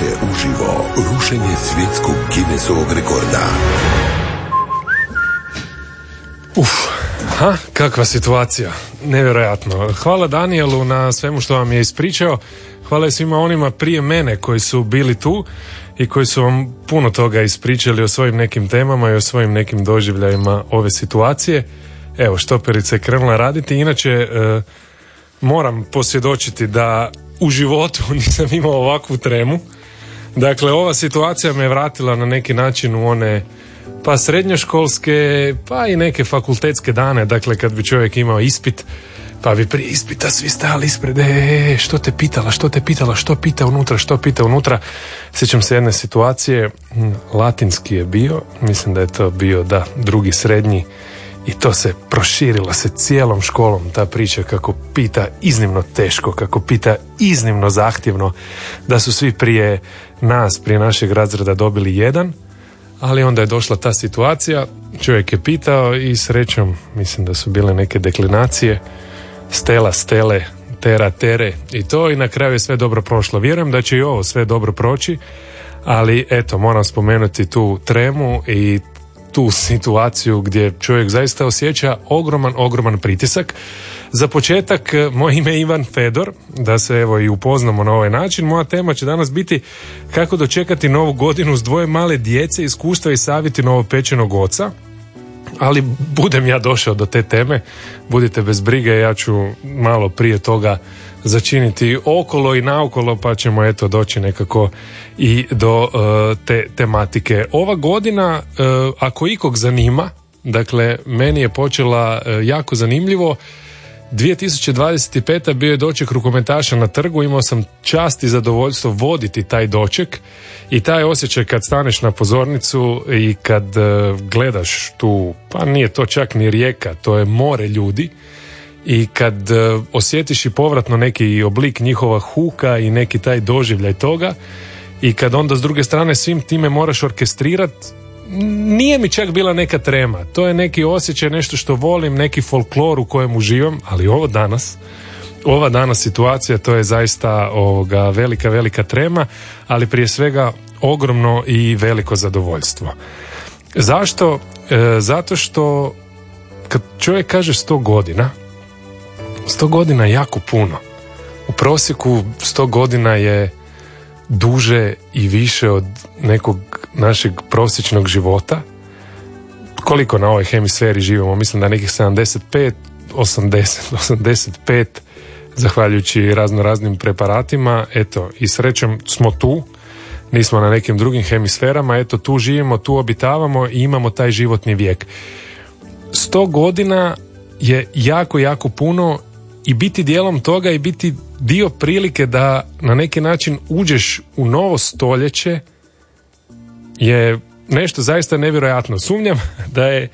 Doživite uživo rušenje svjetskog Guinnessovog rekorda. Uf, ha, kakva situacija. Nevjerojatno. Hvala Danielu na svemu što vam je ispričao. Hvala i svima onima prije mene koji su bili tu i koji su vam puno toga ispričali o svojim nekim temama i o svojim nekim doživljajima ove situacije. Evo, štoperica je krenula raditi. Inače, e, moram posvjedočiti da u životu nisam imao ovakvu tremu. Dakle, ova situacija me vratila na neki način u one pa srednjoškolske, pa i neke fakultetske dane, dakle kad bi čovjek imao ispit, pa bi prije ispita svi stali ispred, e, što te pitala, što te pitala, što pita unutra, što pita unutra. Sjećam se jedne situacije, latinski je bio, mislim da je to bio, da, drugi srednji, i to se proširilo se cijelom školom ta priča kako pita iznimno teško, kako pita iznimno zahtjevno da su svi prije nas, prije našeg razreda dobili jedan, ali onda je došla ta situacija, čovjek je pitao i srećom, mislim da su bile neke deklinacije, stela, stele, tera, tere i to i na kraju je sve dobro prošlo. Vjerujem da će i ovo sve dobro proći, ali eto, moram spomenuti tu tremu i tu situaciju gdje čovjek zaista osjeća ogroman, ogroman pritisak. Za početak, e, moje ime je Ivan Fedor, da se evo i upoznamo na ovaj način. Moja tema će danas biti kako dočekati novu godinu s dvoje male djece, iskustva i savjeti novopečenog oca. Ali budem ja došao do te teme, budite bez brige, ja ću malo prije toga začiniti okolo i naokolo pa ćemo eto doći nekako i do e, te tematike. Ova godina, e, ako ikog zanima, dakle meni je počela e, jako zanimljivo 2025. bio je doček rukometaša na trgu, imao sam čast i zadovoljstvo voditi taj doček i taj osjećaj kad staneš na pozornicu i kad gledaš tu, pa nije to čak ni rijeka, to je more ljudi i kad uh, osjetiš i povratno neki oblik njihova huka i neki taj doživljaj toga i kad onda s druge strane svim time moraš orkestrirat nije mi čak bila neka trema to je neki osjećaj, nešto što volim neki folklor u kojem uživam ali ovo danas ova danas situacija to je zaista ovoga, velika, velika trema ali prije svega ogromno i veliko zadovoljstvo zašto? E, zato što kad čovjek kaže sto godina sto godina je jako puno. U prosjeku sto godina je duže i više od nekog našeg prosječnog života. Koliko na ovoj hemisferi živimo? Mislim da nekih 75, 80, 85 zahvaljujući razno raznim preparatima. Eto, i srećom smo tu, nismo na nekim drugim hemisferama, eto tu živimo, tu obitavamo i imamo taj životni vijek. Sto godina je jako, jako puno i biti dijelom toga i biti dio prilike da na neki način uđeš u novo stoljeće je nešto zaista nevjerojatno. Sumnjam da je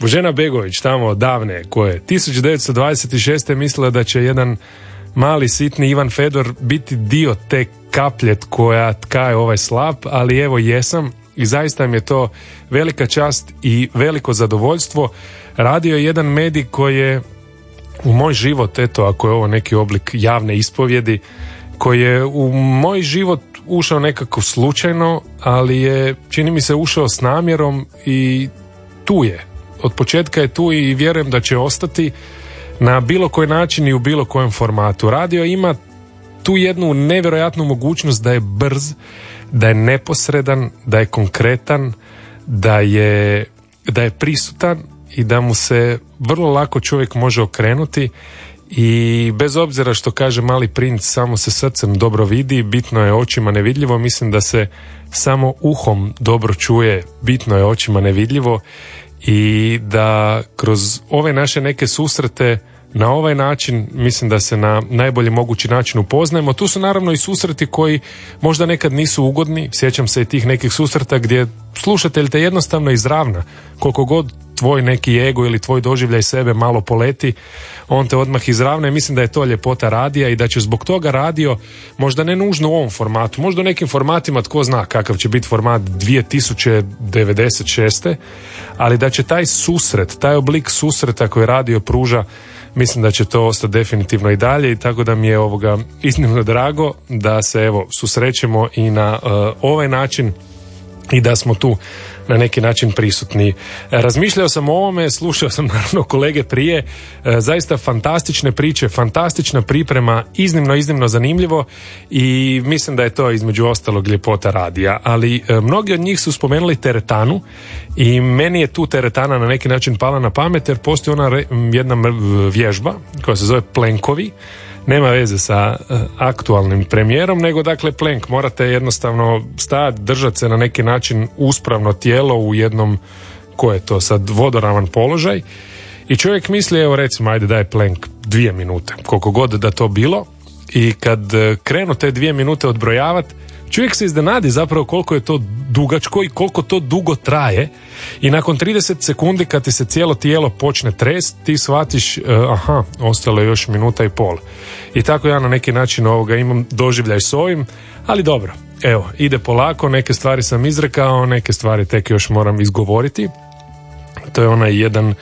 Božena Begović tamo davne koje 1926. mislila da će jedan mali sitni Ivan Fedor biti dio te kapljet koja tkaje ovaj slap, ali evo jesam i zaista mi je to velika čast i veliko zadovoljstvo. Radio je jedan medij koji je u moj život, eto, ako je ovo neki oblik javne ispovjedi, koji je u moj život ušao nekako slučajno, ali je, čini mi se, ušao s namjerom i tu je. Od početka je tu i vjerujem da će ostati na bilo koji način i u bilo kojem formatu. Radio ima tu jednu nevjerojatnu mogućnost da je brz, da je neposredan, da je konkretan, da je, da je prisutan i da mu se vrlo lako čovjek može okrenuti i bez obzira što kaže mali princ samo se srcem dobro vidi, bitno je očima nevidljivo, mislim da se samo uhom dobro čuje, bitno je očima nevidljivo i da kroz ove naše neke susrete na ovaj način mislim da se na najbolji mogući način upoznajemo. Tu su naravno i susreti koji možda nekad nisu ugodni. Sjećam se i tih nekih susreta gdje slušatelj te jednostavno izravna. Koliko god tvoj neki ego ili tvoj doživljaj sebe malo poleti, on te odmah izravna i mislim da je to ljepota radija i da će zbog toga radio možda ne nužno u ovom formatu, možda u nekim formatima tko zna kakav će biti format 2096. ali da će taj susret, taj oblik susreta koji radio pruža mislim da će to ostati definitivno i dalje i tako da mi je ovoga iznimno drago da se evo susrećemo i na uh, ovaj način i da smo tu na neki način prisutni. Razmišljao sam o ovome, slušao sam naravno kolege prije, e, zaista fantastične priče, fantastična priprema, iznimno, iznimno zanimljivo i mislim da je to između ostalog ljepota radija, ali e, mnogi od njih su spomenuli teretanu i meni je tu teretana na neki način pala na pamet jer postoji ona jedna vježba koja se zove Plenkovi nema veze sa e, aktualnim premijerom, nego dakle plenk. Morate jednostavno stajati, držati se na neki način uspravno tijelo u jednom, ko je to sad, vodoravan položaj. I čovjek misli, evo recimo, ajde daj plenk dvije minute, koliko god da to bilo. I kad e, krenu te dvije minute odbrojavati, čovjek se iznenadi zapravo koliko je to dugačko i koliko to dugo traje i nakon 30 sekundi kad ti se cijelo tijelo počne trest ti shvatiš uh, aha, ostalo je još minuta i pol. I tako ja na neki način ovoga imam doživljaj s ovim ali dobro, evo, ide polako neke stvari sam izrekao, neke stvari tek još moram izgovoriti. To je onaj jedan e,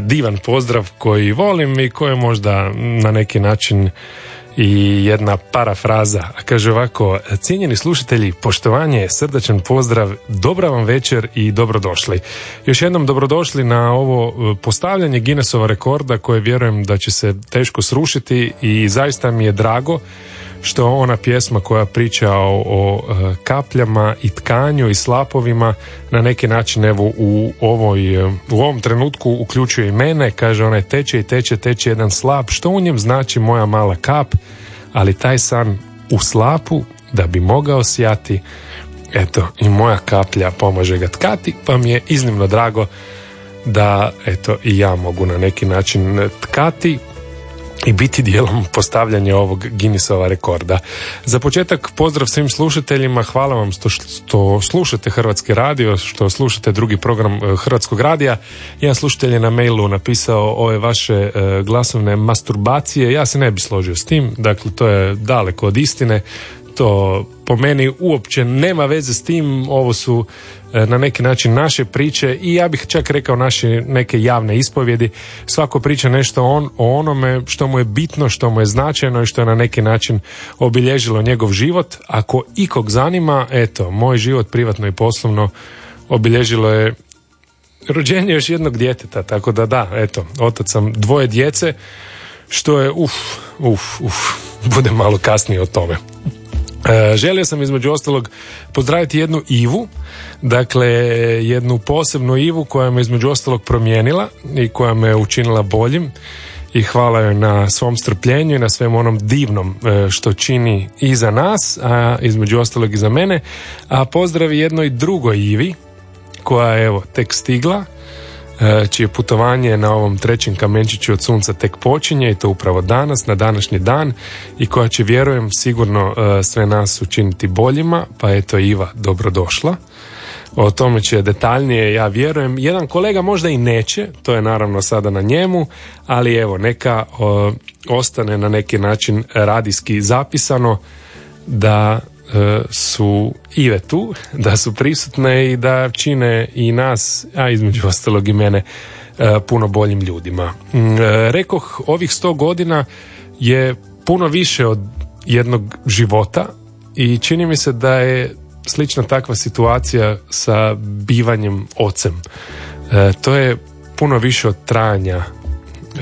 divan pozdrav koji volim i koji možda na neki način i jedna parafraza. Kaže ovako, cijenjeni slušatelji, poštovanje, srdačan pozdrav, dobra vam večer i dobrodošli. Još jednom dobrodošli na ovo e, postavljanje Guinnessova rekorda koje vjerujem da će se teško srušiti i zaista mi je drago što ona pjesma koja priča o, o e, kapljama i tkanju i slapovima na neki način evo u ovoj e, u ovom trenutku uključuje i mene. Kaže ona teče i teče teče jedan slap. Što u njem znači moja mala kap? Ali taj san u slapu da bi mogao sjati eto i moja kaplja pomaže ga tkati. Pa mi je iznimno drago da eto i ja mogu na neki način tkati i biti dijelom postavljanja ovog Guinnessova rekorda. Za početak pozdrav svim slušateljima, hvala vam što, što slušate Hrvatski radio, što slušate drugi program e, Hrvatskog radija. Jedan slušatelj je na mailu napisao ove vaše e, glasovne masturbacije, ja se ne bi složio s tim, dakle to je daleko od istine, to po meni uopće nema veze s tim, ovo su e, na neki način naše priče i ja bih čak rekao naše neke javne ispovjedi. Svako priča nešto on, o onome što mu je bitno, što mu je značajno i što je na neki način obilježilo njegov život. Ako ikog zanima, eto, moj život privatno i poslovno obilježilo je rođenje još jednog djeteta, tako da da, eto, otac sam dvoje djece, što je uf, uf, uf, bude malo kasnije o tome. E, želio sam između ostalog pozdraviti jednu Ivu, dakle jednu posebnu Ivu koja me između ostalog promijenila i koja me učinila boljim i hvala joj na svom strpljenju i na svem onom divnom e, što čini i za nas, a između ostalog i za mene. A pozdrav jednoj drugoj Ivi koja je evo tek stigla čije putovanje na ovom trećem kamenčiću od sunca tek počinje i to upravo danas, na današnji dan i koja će, vjerujem, sigurno e, sve nas učiniti boljima, pa eto Iva, dobrodošla. O tome će detaljnije, ja vjerujem. Jedan kolega možda i neće, to je naravno sada na njemu, ali evo, neka ostane na neki način radijski zapisano da E, su Ive tu, da su prisutne i da čine i nas, a između ostalog i mene, e, puno boljim ljudima. Mm, e, rekoh, ovih sto godina je puno više od jednog života i čini mi se da je slična takva situacija sa bivanjem ocem. To je puno više od trajanja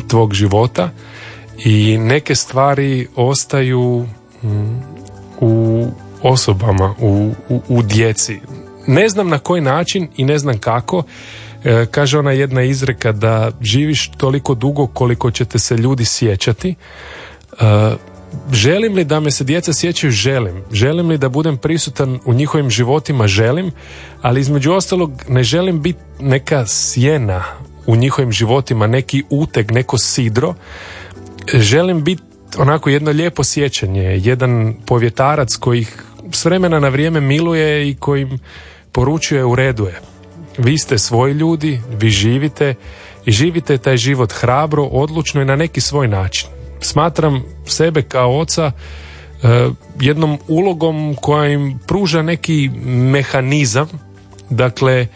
tvog života i neke stvari ostaju mm, osobama, u, u, u djeci. Ne znam na koji način i ne znam kako, e, kaže ona jedna izreka da živiš toliko dugo koliko ćete se ljudi sjećati. E, želim li da me se djeca sjećaju? Želim. Želim li da budem prisutan u njihovim životima? Želim. Ali između ostalog ne želim biti neka sjena u njihovim životima, neki uteg, neko sidro. Želim biti onako jedno lijepo sjećanje, jedan povjetarac koji ih s vremena na vrijeme miluje i kojim poručuje u. Vi ste svoji ljudi, vi živite i živite taj život hrabro, odlučno i na neki svoj način. Smatram sebe kao oca e, jednom ulogom koja im pruža neki mehanizam, dakle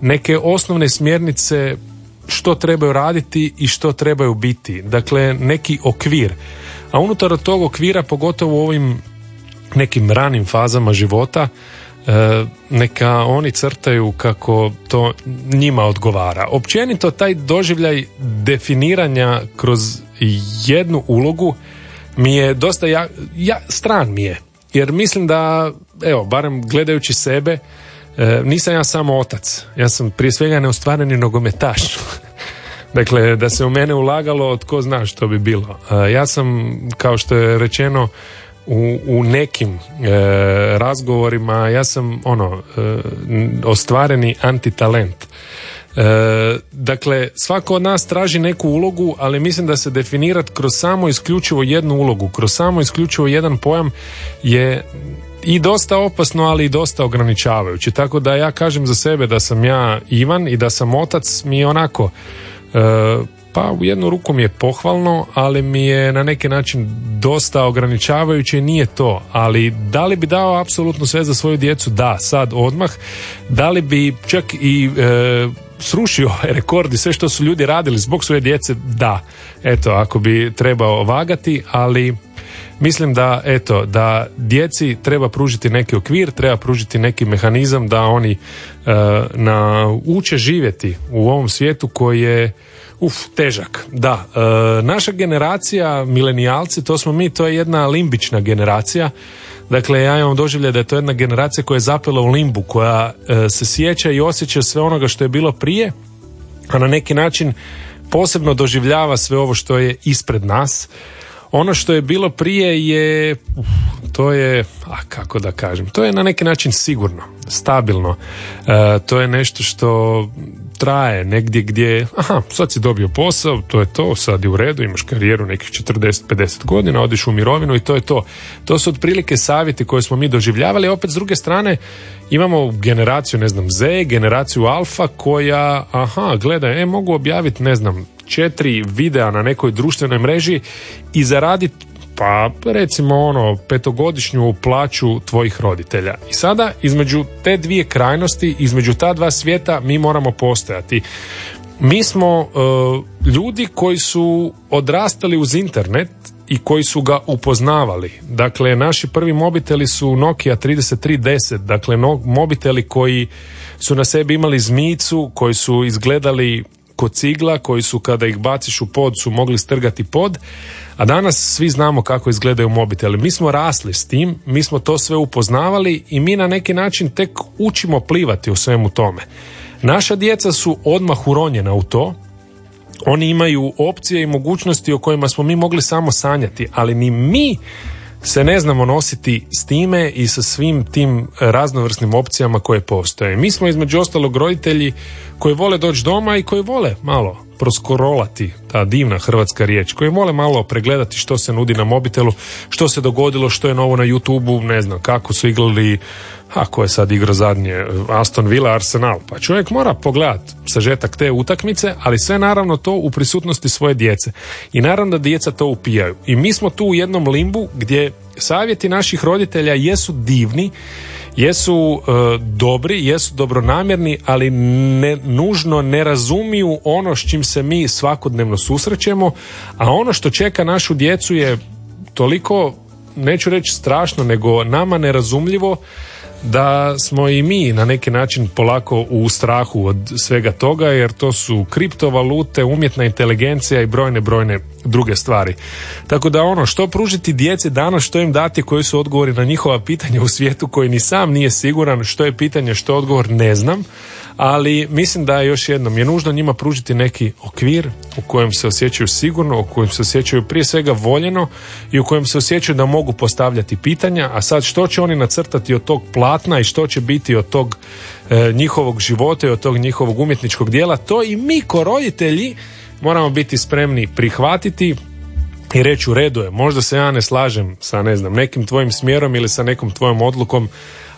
neke osnovne smjernice što trebaju raditi i što trebaju biti. Dakle, neki okvir. A unutar tog okvira, pogotovo u ovim nekim ranim fazama života, e, neka oni crtaju kako to njima odgovara. Općenito taj doživljaj definiranja kroz jednu ulogu mi je dosta ja, ja, stran mi je. Jer mislim da, evo, barem gledajući sebe, e, nisam ja samo otac. Ja sam prije svega neostvareni nogometaš. Dakle, da se u mene ulagalo, tko zna što bi bilo. E, ja sam, kao što je rečeno, u, u nekim e, razgovorima ja sam ono ostvareni antitalent E, dakle, svako od nas traži neku ulogu, ali mislim da se definirati kroz samo isključivo jednu ulogu, kroz samo isključivo jedan pojam je i dosta opasno, ali i dosta ograničavajući. Tako da ja kažem za sebe da sam ja Ivan i da sam otac mi onako e, pa u jednu ruku mi je pohvalno, ali mi je na neki način dosta ograničavajuće i nije to. Ali da li bi dao apsolutno sve za svoju djecu? Da, sad odmah. Da li bi čak i e, srušio rekord i sve što su ljudi radili zbog svoje djece, da, eto, ako bi trebao vagati, ali mislim da, eto, da djeci treba pružiti neki okvir, treba pružiti neki mehanizam da oni uh, nauče živjeti u ovom svijetu koji je Uf, težak, da. E, naša generacija, milenijalci, to smo mi, to je jedna limbična generacija. Dakle, ja imam doživlje da je to jedna generacija koja je zapela u limbu, koja e, se sjeća i osjeća sve onoga što je bilo prije, a na neki način posebno doživljava sve ovo što je ispred nas. Ono što je bilo prije je, to je, a kako da kažem, to je na neki način sigurno, stabilno. E, to je nešto što traje negdje gdje, aha, sad si dobio posao, to je to, sad je u redu, imaš karijeru nekih 40-50 godina, odiš u mirovinu i to je to. To su otprilike savjeti koje smo mi doživljavali, opet s druge strane imamo generaciju, ne znam, Z, generaciju Alfa koja, aha, gledaj, e, mogu objaviti, ne znam, četiri videa na nekoj društvenoj mreži i zaraditi pa recimo ono petogodišnju plaću tvojih roditelja. I sada između te dvije krajnosti, između ta dva svijeta mi moramo postojati. Mi smo e, ljudi koji su odrastali uz internet i koji su ga upoznavali. Dakle, naši prvi mobiteli su Nokia 3310, dakle no, mobiteli koji su na sebi imali zmicu, koji su izgledali kod cigla, koji su kada ih baciš u pod su mogli strgati pod, a danas svi znamo kako izgledaju mobiteli. Mi smo rasli s tim, mi smo to sve upoznavali i mi na neki način tek učimo plivati u svemu tome. Naša djeca su odmah uronjena u to, oni imaju opcije i mogućnosti o kojima smo mi mogli samo sanjati, ali ni mi se ne znamo nositi s time i sa svim tim raznovrsnim opcijama koje postoje. Mi smo između ostalog roditelji koji vole doći doma i koji vole malo proskorolati, ta divna hrvatska riječ, koji vole malo pregledati što se nudi na mobitelu, što se dogodilo, što je novo na YouTubeu, ne znam, kako su igrali, a ko je sad igrao zadnje, Aston Villa, Arsenal, pa čovjek mora pogledati sažetak te utakmice, ali sve naravno to u prisutnosti svoje djece. I naravno da djeca to upijaju. I mi smo tu u jednom limbu gdje savjeti naših roditelja jesu divni, jesu e, dobri, jesu dobronamjerni, ali ne, nužno ne razumiju ono s čim se mi svakodnevno susrećemo, a ono što čeka našu djecu je toliko, neću reći strašno, nego nama nerazumljivo da smo i mi na neki način polako u strahu od svega toga jer to su kriptovalute, umjetna inteligencija i brojne brojne druge stvari. Tako da ono što pružiti djeci danas, što im dati, koji su odgovori na njihova pitanja u svijetu koji ni sam nije siguran, što je pitanje, što odgovor, ne znam ali mislim da još jednom je nužno njima pružiti neki okvir u kojem se osjećaju sigurno, u kojem se osjećaju prije svega voljeno i u kojem se osjećaju da mogu postavljati pitanja, a sad što će oni nacrtati od tog platna i što će biti od tog e, njihovog života i od tog njihovog umjetničkog dijela, to i mi ko roditelji moramo biti spremni prihvatiti i reći u redu je, možda se ja ne slažem sa ne znam, nekim tvojim smjerom ili sa nekom tvojom odlukom,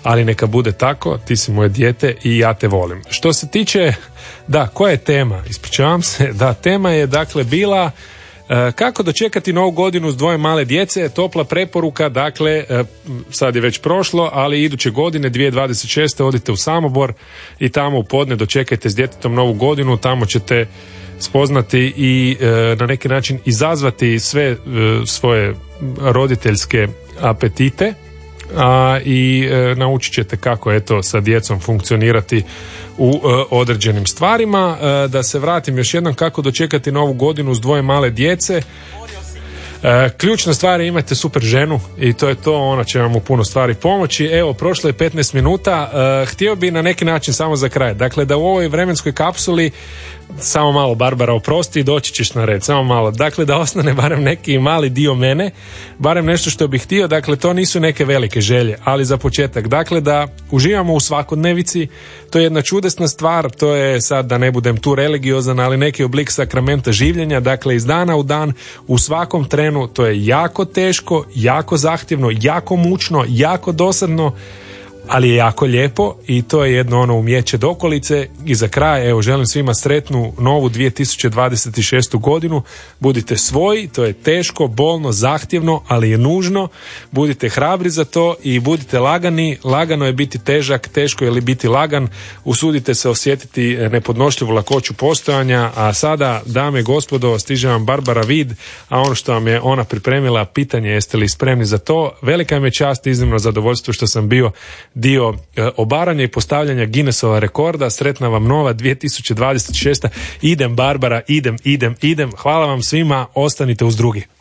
ali neka bude tako, ti si moje dijete i ja te volim. Što se tiče, da, koja je tema? Ispričavam se, da, tema je dakle bila E, kako dočekati novu godinu s dvoje male djece? Topla preporuka, dakle, e, sad je već prošlo, ali iduće godine, 2026. odite u Samobor i tamo u podne dočekajte s djetetom novu godinu, tamo ćete spoznati i e, na neki način izazvati sve svoje roditeljske apetite a, i e, naučit ćete kako eto sa djecom funkcionirati u e, određenim stvarima. E, da se vratim još jednom kako dočekati novu godinu s dvoje male djece. Ključna stvar je imate super ženu i to je to, ona će vam u puno stvari pomoći. Evo, prošlo je 15 minuta, htio bi na neki način samo za kraj. Dakle, da u ovoj vremenskoj kapsuli samo malo Barbara oprosti doći ćeš na red, samo malo. Dakle, da ostane barem neki mali dio mene, barem nešto što bih htio, dakle, to nisu neke velike želje, ali za početak, dakle, da uživamo u svakodnevici, to je jedna čudesna stvar, to je sad da ne budem tu religiozan, ali neki oblik sakramenta življenja, dakle, iz dana u dan, u svakom trenu, to je jako teško, jako zahtjevno, jako mučno, jako dosadno, ali je jako lijepo i to je jedno ono umjeće dokolice i za kraj evo želim svima sretnu novu 2026. godinu. Budite svoji, to je teško, bolno, zahtjevno, ali je nužno. Budite hrabri za to i budite lagani, lagano je biti težak, teško je li biti lagan. Usudite se osjetiti nepodnošljivu lakoću postojanja, a sada dame i gospodo stiže vam Barbara Vid a ono što vam je ona pripremila pitanje jeste li spremni za to, velika mi je čast iznimno zadovoljstvo što sam bio dio e, obaranja i postavljanja Guinnessova rekorda. Sretna vam nova 2026. Idem Barbara, idem, idem, idem. Hvala vam svima, ostanite uz drugi.